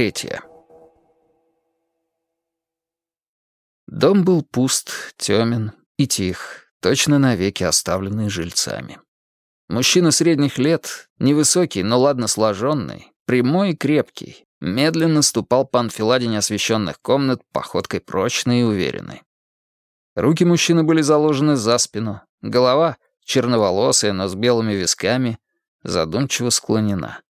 Третья Дом был пуст, темен и тих, точно навеки оставленный жильцами. Мужчина средних лет, невысокий, но ладно сложенный, прямой и крепкий, медленно ступал по анфиладе неосвещенных комнат походкой прочной и уверенной. Руки мужчины были заложены за спину, голова, черноволосая, но с белыми висками, задумчиво склонена.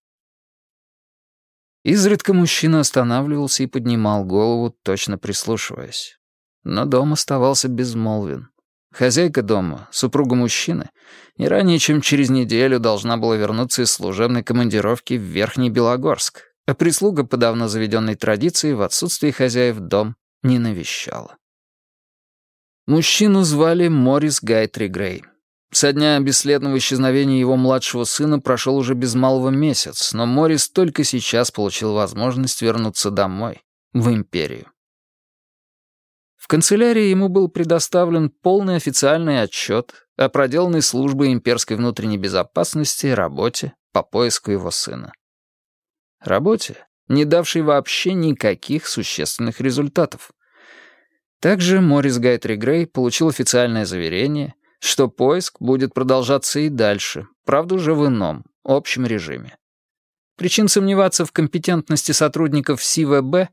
Изредка мужчина останавливался и поднимал голову, точно прислушиваясь. Но дом оставался безмолвен. Хозяйка дома, супруга мужчины, не ранее, чем через неделю должна была вернуться из служебной командировки в Верхний Белогорск, а прислуга по давно заведенной традиции в отсутствие хозяев дом не навещала. Мужчину звали Морис Гайтри Грей. Со дня бесследного исчезновения его младшего сына прошел уже без малого месяц, но Морис только сейчас получил возможность вернуться домой, в империю. В канцелярии ему был предоставлен полный официальный отчет о проделанной службой имперской внутренней безопасности работе по поиску его сына. Работе, не давшей вообще никаких существенных результатов. Также Морис Гайтри Грей получил официальное заверение, что поиск будет продолжаться и дальше, правда уже в ином, общем режиме. Причин сомневаться в компетентности сотрудников СИВБ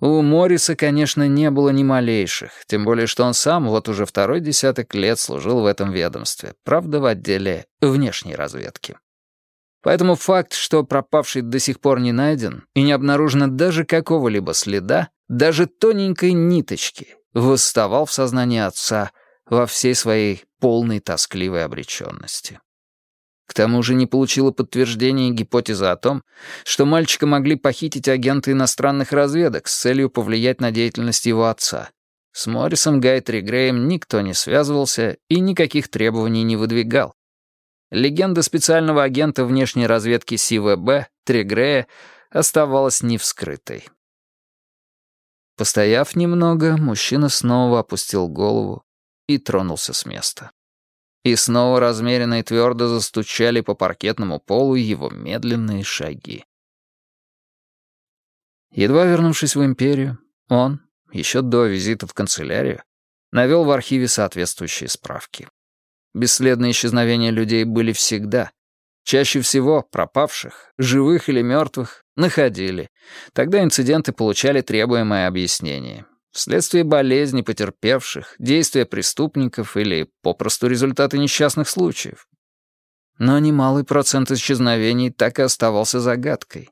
у Морриса, конечно, не было ни малейших, тем более что он сам вот уже второй десяток лет служил в этом ведомстве, правда, в отделе внешней разведки. Поэтому факт, что пропавший до сих пор не найден и не обнаружено даже какого-либо следа, даже тоненькой ниточки, восставал в сознании отца во всей своей полной тоскливой обреченности. К тому же не получила подтверждения гипотеза о том, что мальчика могли похитить агенты иностранных разведок с целью повлиять на деятельность его отца. С Моррисом Гайтри Греем никто не связывался и никаких требований не выдвигал. Легенда специального агента внешней разведки СИВБ Тригрея оставалась невскрытой. Постояв немного, мужчина снова опустил голову и тронулся с места. И снова размеренно и твердо застучали по паркетному полу его медленные шаги. Едва вернувшись в империю, он, еще до визита в канцелярию, навел в архиве соответствующие справки. Бесследные исчезновения людей были всегда. Чаще всего пропавших, живых или мертвых, находили. Тогда инциденты получали требуемое объяснение вследствие болезни потерпевших, действия преступников или попросту результаты несчастных случаев. Но немалый процент исчезновений так и оставался загадкой.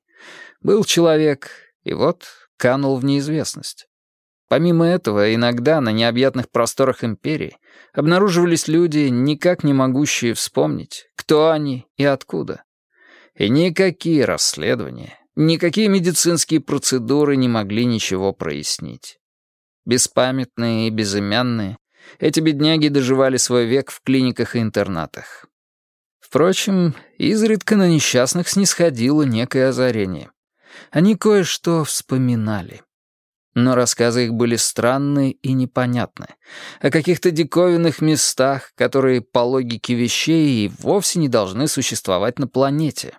Был человек, и вот канул в неизвестность. Помимо этого, иногда на необъятных просторах империи обнаруживались люди, никак не могущие вспомнить, кто они и откуда. И никакие расследования, никакие медицинские процедуры не могли ничего прояснить. Беспамятные и безымянные, эти бедняги доживали свой век в клиниках и интернатах. Впрочем, изредка на несчастных снисходило некое озарение. Они кое-что вспоминали. Но рассказы их были странные и непонятные, о каких-то диковинных местах, которые по логике вещей и вовсе не должны существовать на планете.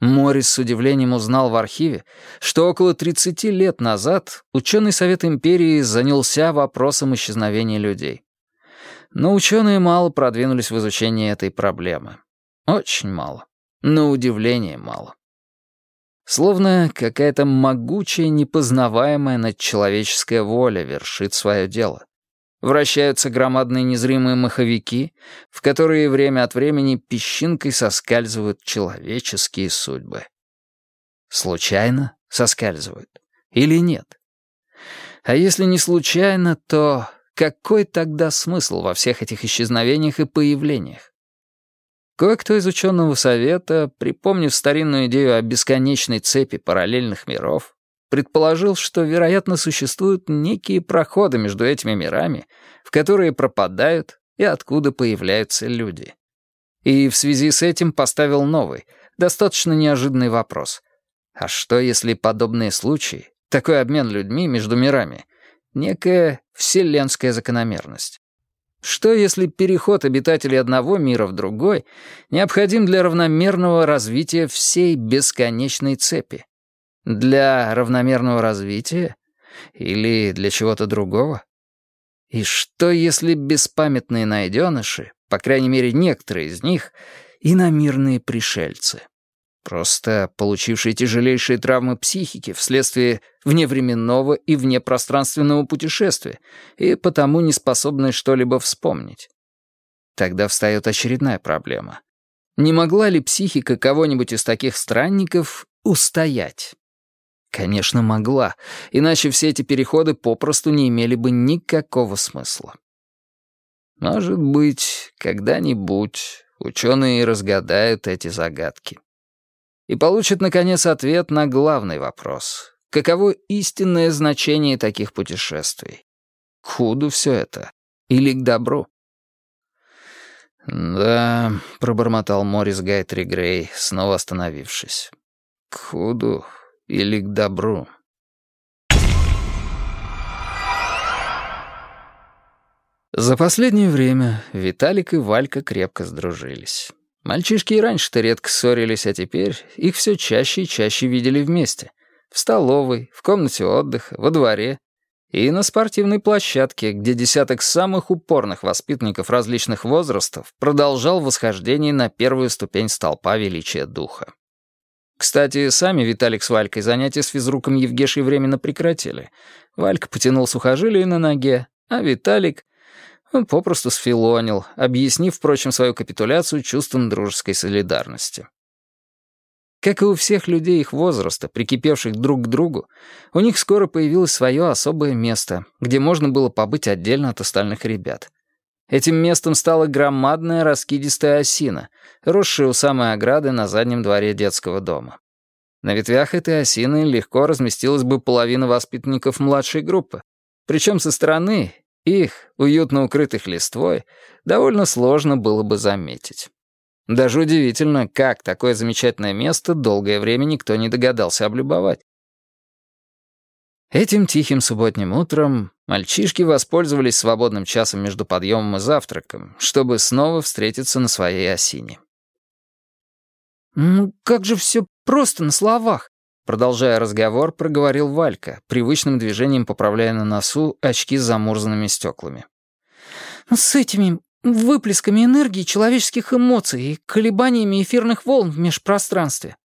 Морис с удивлением узнал в архиве, что около 30 лет назад ученый Совет Империи занялся вопросом исчезновения людей. Но ученые мало продвинулись в изучении этой проблемы. Очень мало. На удивление мало. Словно какая-то могучая, непознаваемая надчеловеческая воля вершит свое дело. Вращаются громадные незримые маховики, в которые время от времени песчинкой соскальзывают человеческие судьбы. Случайно соскальзывают? Или нет? А если не случайно, то какой тогда смысл во всех этих исчезновениях и появлениях? Кое-кто из ученого совета, припомнив старинную идею о бесконечной цепи параллельных миров, предположил, что, вероятно, существуют некие проходы между этими мирами, в которые пропадают и откуда появляются люди. И в связи с этим поставил новый, достаточно неожиданный вопрос. А что, если подобные случаи, такой обмен людьми между мирами, некая вселенская закономерность? Что если переход обитателей одного мира в другой необходим для равномерного развития всей бесконечной цепи? Для равномерного развития? Или для чего-то другого? И что если беспамятные найденыши, по крайней мере некоторые из них, иномирные пришельцы? просто получившие тяжелейшие травмы психики вследствие вневременного и внепространственного путешествия и потому не способные что-либо вспомнить. Тогда встает очередная проблема. Не могла ли психика кого-нибудь из таких странников устоять? Конечно, могла, иначе все эти переходы попросту не имели бы никакого смысла. Может быть, когда-нибудь ученые разгадают эти загадки и получит, наконец, ответ на главный вопрос. Каково истинное значение таких путешествий? К худу все это или к добру? «Да», — пробормотал Морис Гайтри Грей, снова остановившись. «К худу или к добру?» За последнее время Виталик и Валька крепко сдружились. Мальчишки и раньше-то редко ссорились, а теперь их все чаще и чаще видели вместе. В столовой, в комнате отдыха, во дворе и на спортивной площадке, где десяток самых упорных воспитанников различных возрастов продолжал восхождение на первую ступень столпа величия духа. Кстати, сами Виталик с Валькой занятия с физруком Евгешей временно прекратили. Валька потянул сухожилие на ноге, а Виталик он попросту сфилонил, объяснив, впрочем, свою капитуляцию чувством дружеской солидарности. Как и у всех людей их возраста, прикипевших друг к другу, у них скоро появилось свое особое место, где можно было побыть отдельно от остальных ребят. Этим местом стала громадная раскидистая осина, росшая у самой ограды на заднем дворе детского дома. На ветвях этой осины легко разместилась бы половина воспитанников младшей группы, причем со стороны их, уютно укрытых листвой, довольно сложно было бы заметить. Даже удивительно, как такое замечательное место долгое время никто не догадался облюбовать. Этим тихим субботним утром мальчишки воспользовались свободным часом между подъемом и завтраком, чтобы снова встретиться на своей осине. «Ну, как же все просто на словах!» Продолжая разговор, проговорил Валька, привычным движением поправляя на носу очки с замурзанными стеклами. «Ну, «С этими выплесками энергии человеческих эмоций и колебаниями эфирных волн в межпространстве.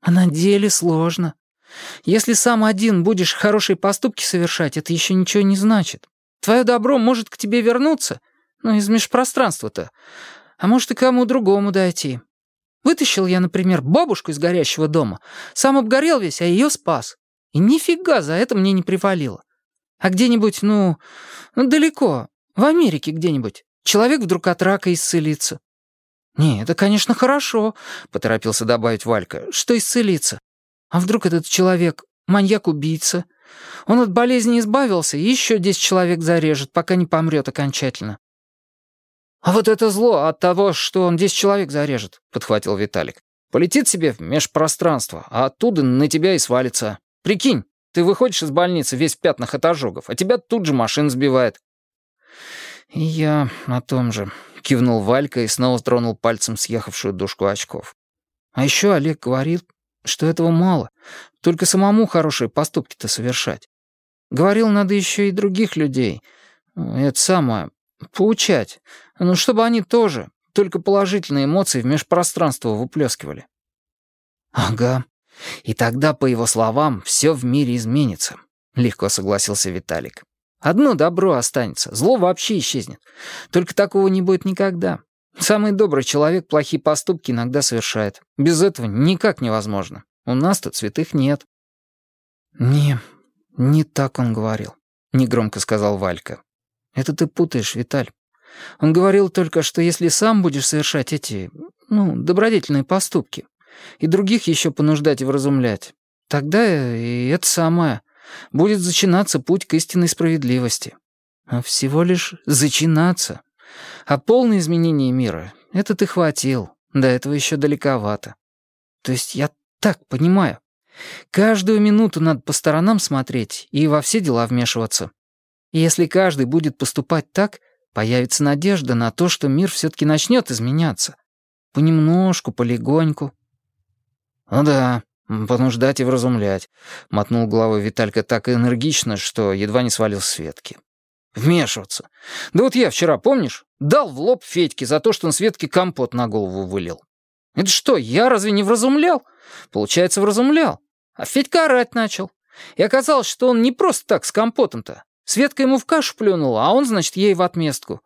А на деле сложно. Если сам один будешь хорошие поступки совершать, это еще ничего не значит. Твое добро может к тебе вернуться, ну, из межпространства-то, а может и кому другому дойти. Вытащил я, например, бабушку из горящего дома. Сам обгорел весь, а ее спас. И нифига за это мне не привалило. А где-нибудь, ну, ну, далеко, в Америке где-нибудь, человек вдруг от рака исцелится. «Не, это, конечно, хорошо», — поторопился добавить Валька, — «что исцелиться? А вдруг этот человек маньяк-убийца? Он от болезни избавился и еще десять человек зарежет, пока не помрет окончательно. «А вот это зло от того, что он десять человек зарежет», — подхватил Виталик. «Полетит себе в межпространство, а оттуда на тебя и свалится. Прикинь, ты выходишь из больницы весь в пятнах от ожогов, а тебя тут же машина сбивает». «И я о том же», — кивнул Валька и снова тронул пальцем съехавшую дужку очков. «А еще Олег говорит, что этого мало, только самому хорошие поступки-то совершать. Говорил, надо еще и других людей. Это самое, поучать. Ну, чтобы они тоже, только положительные эмоции в межпространство выплескивали. Ага. И тогда, по его словам, все в мире изменится. Легко согласился Виталик. Одно добро останется, зло вообще исчезнет. Только такого не будет никогда. Самый добрый человек плохие поступки иногда совершает. Без этого никак невозможно. У нас тут святых нет. «Не, не так он говорил», — негромко сказал Валька. «Это ты путаешь, Виталь. Он говорил только, что если сам будешь совершать эти, ну, добродетельные поступки, и других еще понуждать и вразумлять, тогда и это самое будет зачинаться путь к истинной справедливости. А всего лишь зачинаться. А полное изменение мира — это ты хватил, до этого еще далековато. То есть я так понимаю. Каждую минуту надо по сторонам смотреть и во все дела вмешиваться. И если каждый будет поступать так, появится надежда на то, что мир все-таки начнет изменяться. Понемножку, полегоньку. «Ну да, понуждать и вразумлять», — мотнул головой Виталька так энергично, что едва не свалил с ветки. «Вмешиваться. Да вот я вчера, помнишь, дал в лоб Федьке за то, что он Светке компот на голову вылил. Это что, я разве не вразумлял? Получается, вразумлял. А Федька орать начал. И оказалось, что он не просто так с компотом-то. Светка ему в кашу плюнула, а он, значит, ей в отместку.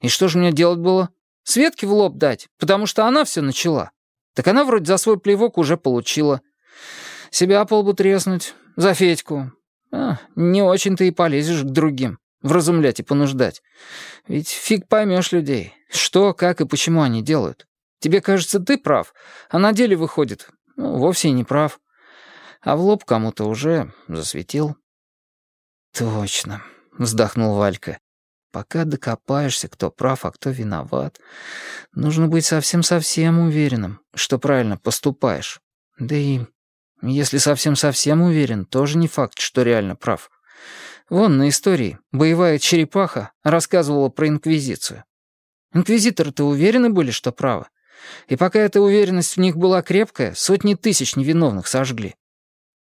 И что же мне делать было? Светке в лоб дать, потому что она все начала. Так она вроде за свой плевок уже получила. Себя полбу треснуть. За Федьку. А, не очень-то и полезешь к другим. Вразумлять и понуждать. Ведь фиг поймешь людей. Что, как и почему они делают. Тебе кажется, ты прав, а на деле выходит, ну, вовсе не прав. А в лоб кому-то уже засветил. «Точно», — вздохнул Валька. «Пока докопаешься, кто прав, а кто виноват, нужно быть совсем-совсем уверенным, что правильно поступаешь. Да и если совсем-совсем уверен, тоже не факт, что реально прав. Вон на истории боевая черепаха рассказывала про Инквизицию. Инквизиторы-то уверены были, что правы. И пока эта уверенность в них была крепкая, сотни тысяч невиновных сожгли.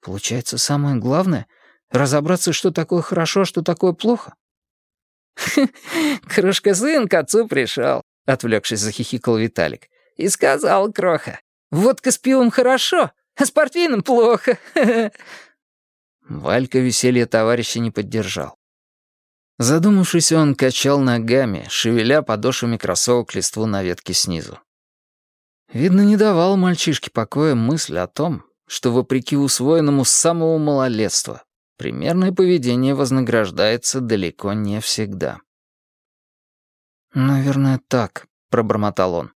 Получается, самое главное — разобраться, что такое хорошо, а что такое плохо. «Крошка сын к отцу пришел», — отвлекшись, захихикал Виталик. «И сказал Кроха, водка с пивом хорошо, а с портвейном плохо». Валька веселье товарища не поддержал. Задумавшись, он качал ногами, шевеля подошвами кроссовок листву на ветке снизу. Видно, не давал мальчишке покоя мысль о том, что, вопреки усвоенному с самого малолетства, примерное поведение вознаграждается далеко не всегда. «Наверное, так», — пробормотал он.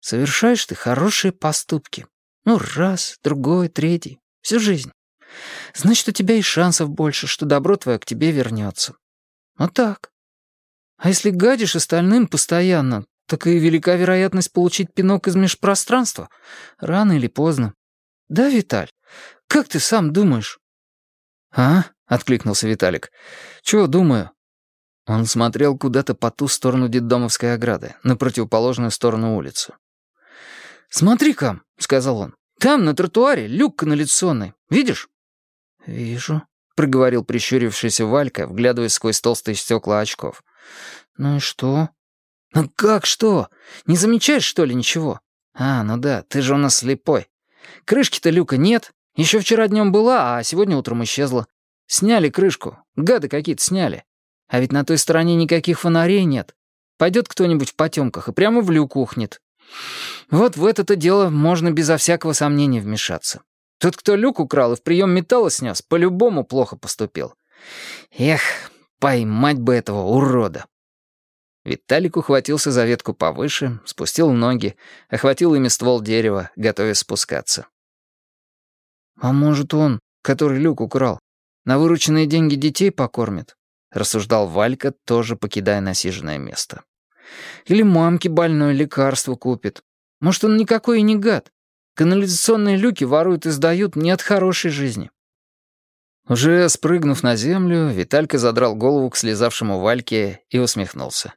«Совершаешь ты хорошие поступки. Ну, раз, другой, третий, всю жизнь. Значит, у тебя и шансов больше, что добро твое к тебе вернется. Вот так. А если гадишь остальным постоянно, так и велика вероятность получить пинок из межпространства. Рано или поздно. Да, Виталь? Как ты сам думаешь?» «А?» — откликнулся Виталик. «Чего думаю?» Он смотрел куда-то по ту сторону детдомовской ограды, на противоположную сторону улицы. «Смотри-ка», — сказал он, — «там, на тротуаре, люк канализационный. Видишь?» «Вижу», — проговорил прищурившийся Валька, вглядываясь сквозь толстые стекла очков. «Ну и что?» «Ну как что? Не замечаешь, что ли, ничего?» «А, ну да, ты же у нас слепой. Крышки-то люка нет. Еще вчера днем была, а сегодня утром исчезла. Сняли крышку. Гады какие-то сняли. А ведь на той стороне никаких фонарей нет. Пойдет кто-нибудь в потемках и прямо в люк ухнет. Вот в это-то дело можно безо всякого сомнения вмешаться. Тот, кто люк украл и в прием металла снес, по-любому плохо поступил. Эх, поймать бы этого урода. Виталик ухватился за ветку повыше, спустил ноги, охватил ими ствол дерева, готовясь спускаться. «А может, он, который люк украл, на вырученные деньги детей покормит?» — рассуждал Валька, тоже покидая насиженное место. «Или мамке больное лекарство купит. Может, он никакой и не гад. Канализационные люки воруют и сдают не от хорошей жизни». Уже спрыгнув на землю, Виталька задрал голову к слезавшему Вальке и усмехнулся.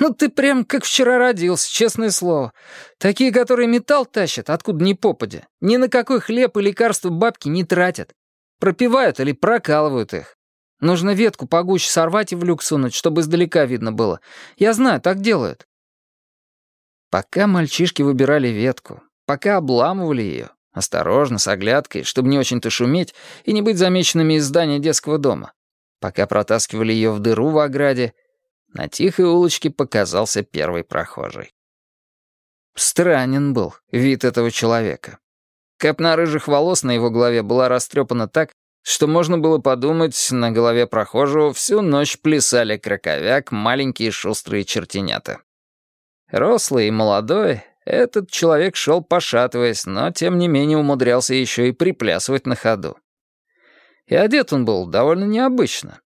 «Ну ты прям как вчера родился, честное слово. Такие, которые металл тащат, откуда ни попадя, ни на какой хлеб и лекарства бабки не тратят. Пропивают или прокалывают их. Нужно ветку погуще сорвать и в люк сунуть, чтобы издалека видно было. Я знаю, так делают». Пока мальчишки выбирали ветку, пока обламывали ее, осторожно, с оглядкой, чтобы не очень-то шуметь и не быть замеченными из здания детского дома, пока протаскивали ее в дыру в ограде, на тихой улочке показался первый прохожий. Странен был вид этого человека. Копна рыжих волос на его голове была растрепана так, что можно было подумать, на голове прохожего всю ночь плясали краковяк маленькие шустрые чертенята. Рослый и молодой, этот человек шел пошатываясь, но тем не менее умудрялся еще и приплясывать на ходу. И одет он был довольно необычно.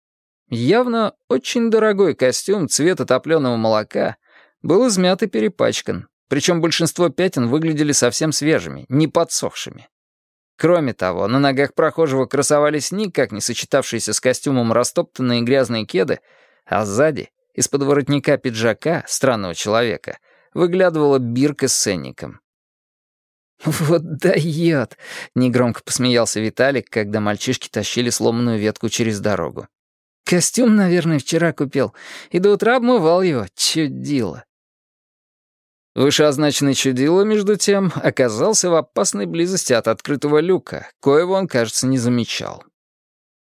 Явно очень дорогой костюм цвета топленого молока был измят и перепачкан, причем большинство пятен выглядели совсем свежими, не подсохшими. Кроме того, на ногах прохожего красовались никак не сочетавшиеся с костюмом растоптанные грязные кеды, а сзади Из-под воротника пиджака странного человека выглядывала бирка с ценником. «Вот дает!» — негромко посмеялся Виталик, когда мальчишки тащили сломанную ветку через дорогу. «Костюм, наверное, вчера купил, и до утра обмывал его. Чудило!» Вышеозначенный чудило, между тем, оказался в опасной близости от открытого люка, коего он, кажется, не замечал.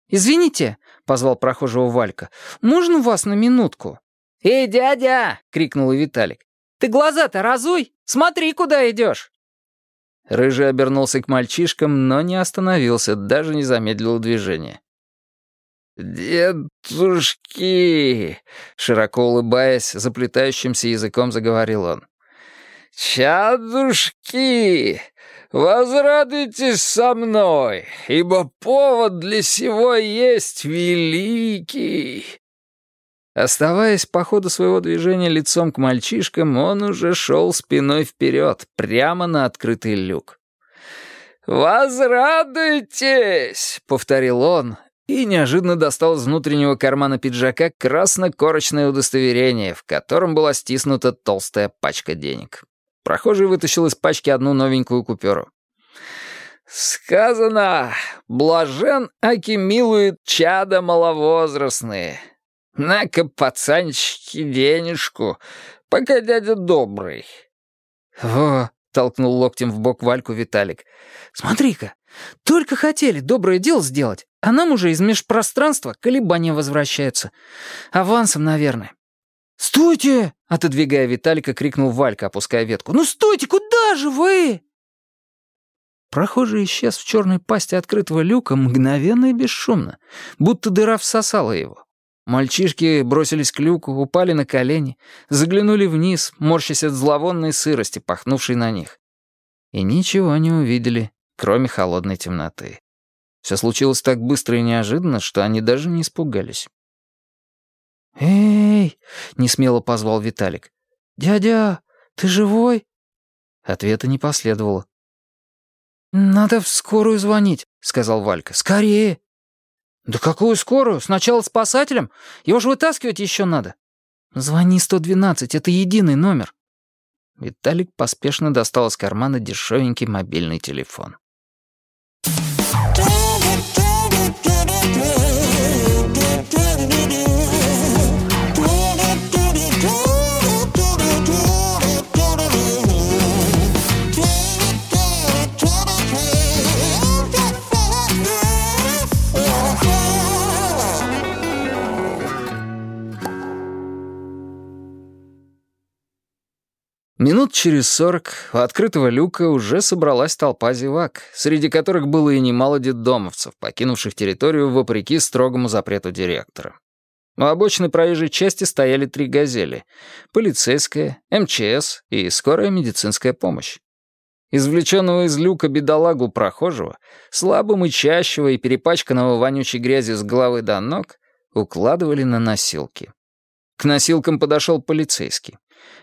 «Извините», — позвал прохожего Валька, — «можно вас на минутку?» «Эй, дядя!» — крикнул Виталик. «Ты глаза-то разуй! Смотри, куда идешь!» Рыжий обернулся к мальчишкам, но не остановился, даже не замедлил движение. «Дедушки!» — широко улыбаясь, заплетающимся языком заговорил он. «Чадушки, возрадуйтесь со мной, ибо повод для сего есть великий». Оставаясь по ходу своего движения лицом к мальчишкам, он уже шел спиной вперед, прямо на открытый люк. «Возрадуйтесь!» — повторил он, и неожиданно достал из внутреннего кармана пиджака красно-корочное удостоверение, в котором была стиснута толстая пачка денег. Прохожий вытащил из пачки одну новенькую купюру. «Сказано, блажен, аки милует чада маловозрастные. На-ка, пацанчики, денежку, пока дядя добрый». «Во!» — толкнул локтем в бок Вальку Виталик. «Смотри-ка, только хотели доброе дело сделать, а нам уже из межпространства колебания возвращаются. Авансом, наверное. «Стойте!» — отодвигая Виталика, крикнул Валька, опуская ветку. «Ну стойте, куда же вы?» Прохожий исчез в черной пасти открытого люка мгновенно и бесшумно, будто дыра всосала его. Мальчишки бросились к люку, упали на колени, заглянули вниз, морщась от зловонной сырости, пахнувшей на них. И ничего не увидели, кроме холодной темноты. Все случилось так быстро и неожиданно, что они даже не испугались. «Эй!» — несмело позвал Виталик. «Дядя, ты живой?» Ответа не последовало. «Надо в скорую звонить», — сказал Валька. «Скорее!» «Да какую скорую? Сначала спасателям? Его же вытаскивать еще надо». «Звони 112, это единый номер». Виталик поспешно достал из кармана дешевенький мобильный телефон. Минут через сорок у открытого люка уже собралась толпа зевак, среди которых было и немало детдомовцев, покинувших территорию вопреки строгому запрету директора. У обочины проезжей части стояли три «Газели» — полицейская, МЧС и скорая медицинская помощь. Извлеченного из люка бедолагу прохожего, слабо мычащего и перепачканного вонючей грязью с головы до ног, укладывали на носилки. К носилкам подошел полицейский.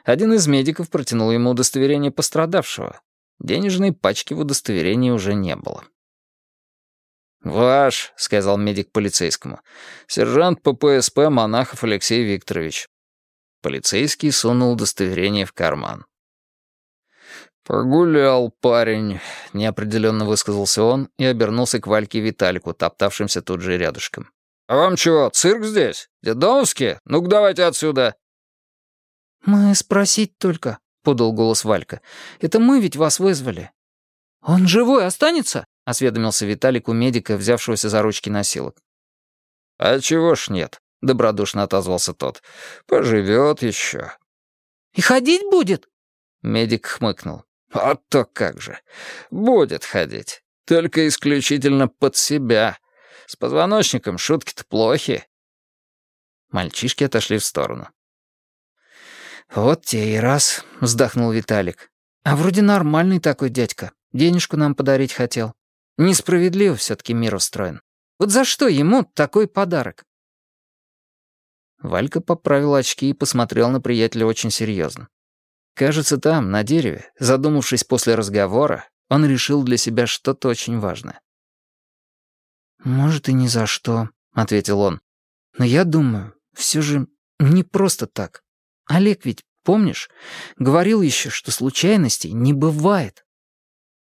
Один из медиков протянул ему удостоверение пострадавшего. Денежной пачки в удостоверении уже не было. «Ваш», — сказал медик полицейскому, — «сержант ППСП Монахов Алексей Викторович». Полицейский сунул удостоверение в карман. «Погулял парень», — неопределенно высказался он и обернулся к Вальке Виталику, топтавшимся тут же рядышком. «А вам чего, цирк здесь? Дедомовский? Ну-ка давайте отсюда!» «Мы спросить только», — подал голос Валька. «Это мы ведь вас вызвали». «Он живой останется?» — осведомился Виталик у медика, взявшегося за ручки носилок. «А чего ж нет?» — добродушно отозвался тот. «Поживет еще». «И ходить будет?» Медик хмыкнул. «А то как же. Будет ходить. Только исключительно под себя. С позвоночником шутки-то плохи». Мальчишки отошли в сторону. «Вот те и раз», — вздохнул Виталик. «А вроде нормальный такой дядька. Денежку нам подарить хотел. Несправедливо все-таки мир устроен. Вот за что ему такой подарок?» Валька поправил очки и посмотрел на приятеля очень серьезно. Кажется, там, на дереве, задумавшись после разговора, он решил для себя что-то очень важное. «Может, и ни за что», — ответил он. «Но я думаю, все же Не просто так. Олег ведь, помнишь, говорил еще, что случайностей не бывает.